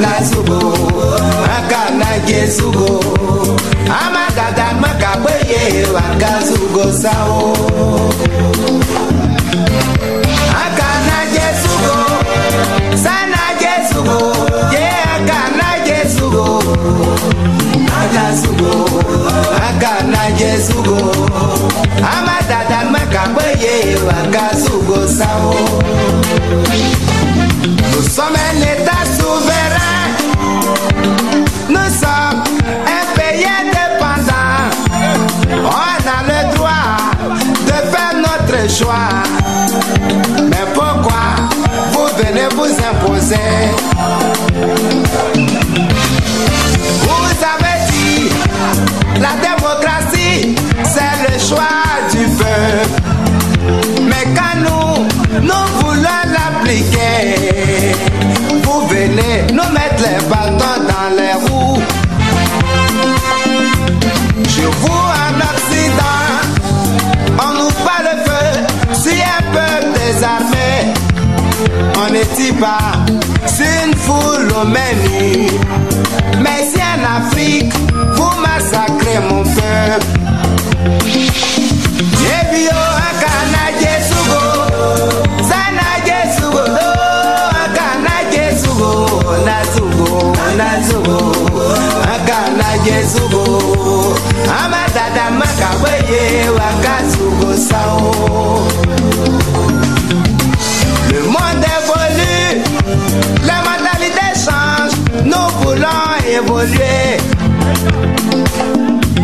na zugo maka na ye zugo amagaga maka kweye waka zugo sao na ye zugo ye zugo ye aka na ye zugo aka zugo aka na ye zugo amadaga maka kweye waka zugo sao So many Mais pourquoi vous venez vous imposer? On n'est pas c'est une foule au menu. Mais si en Afrique, vous massacrez mon peuple. Ebio akana Jesugo, sana Jesugo, no akana Jesugo, nazugo, nazugo, akana Jesugo, amadada makaweye wakazugo sao.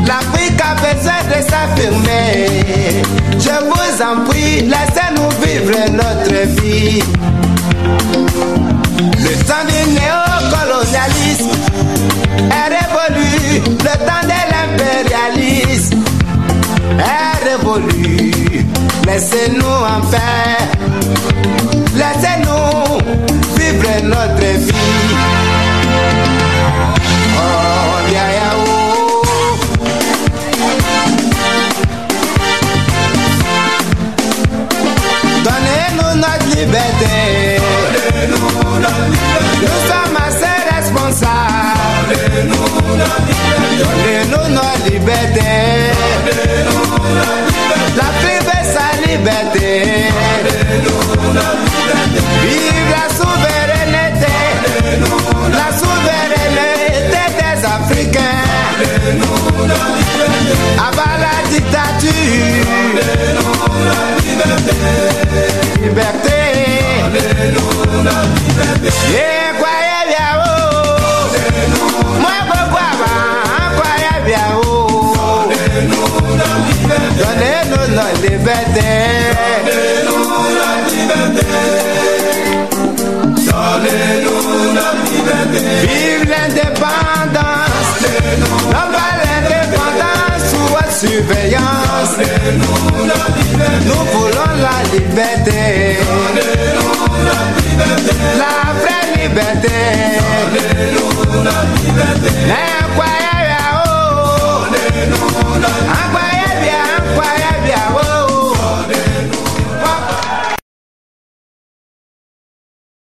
L'Afrique a besoin de s'affirmer. Je vous en prie, laissez-nous vivre notre vie. Le temps du néocolonialisme est révolu. Le temps de l'impérialisme est révolu. Laissez-nous en paix. Laissez-nous vivre notre vie. Liberté. Nous sommes assez responsables. Donnez-nous notre liberté. L'Afrique veut sa liberté. Vive la souveraineté. La souveraineté des Africains. Avant la dictature. Liberté. Yeah, vete